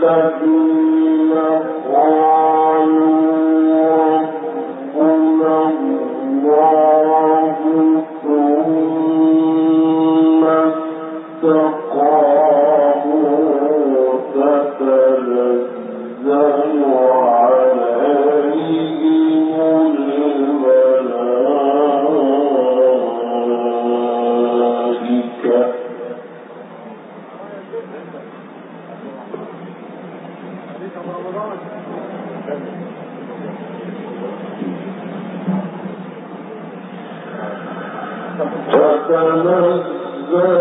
إنك جو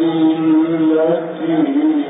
المسلمين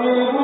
ہوں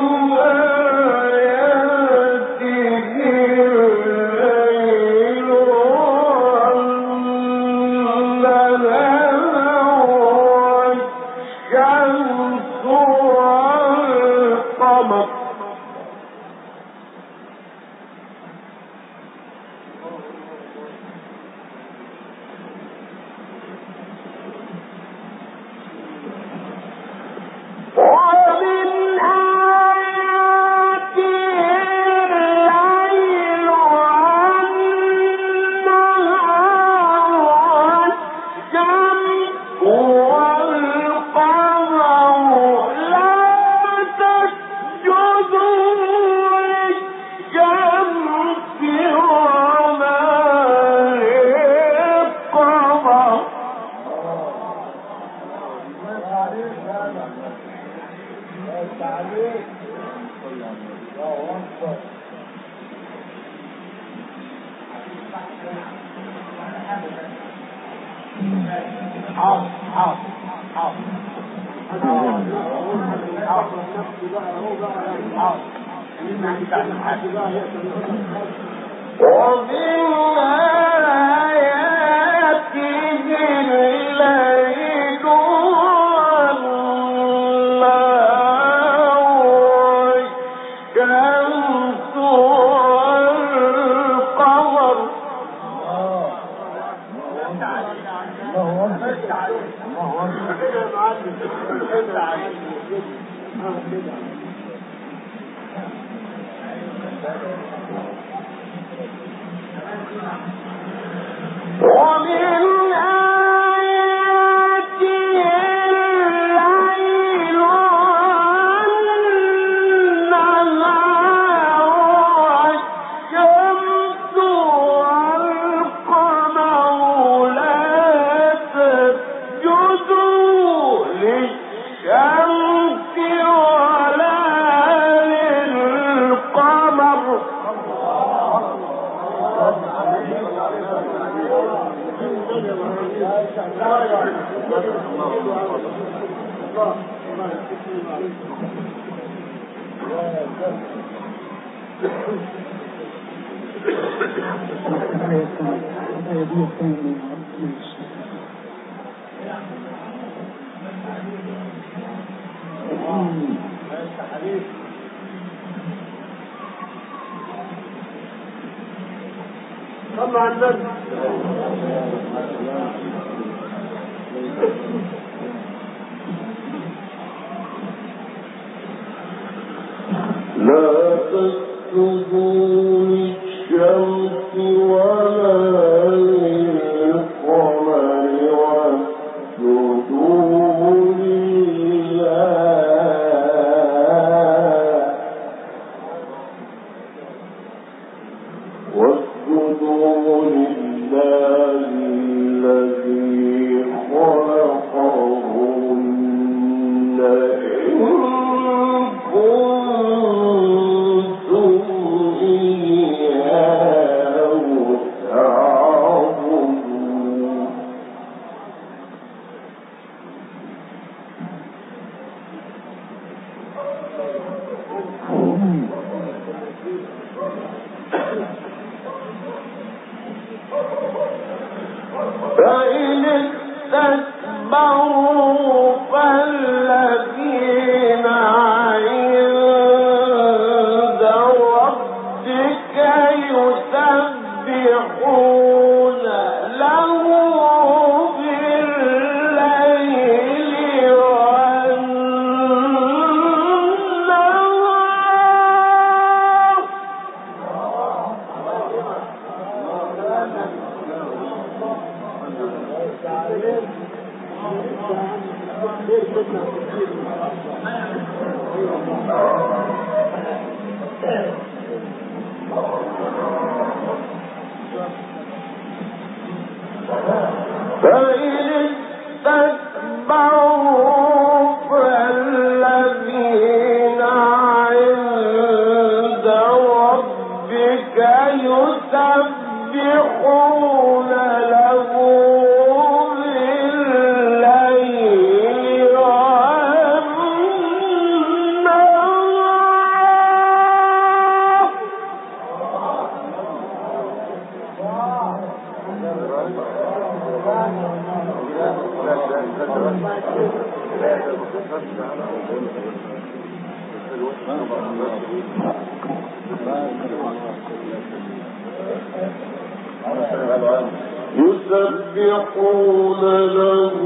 وَمِنْهَا لا تسلبوا فإن يسبحون له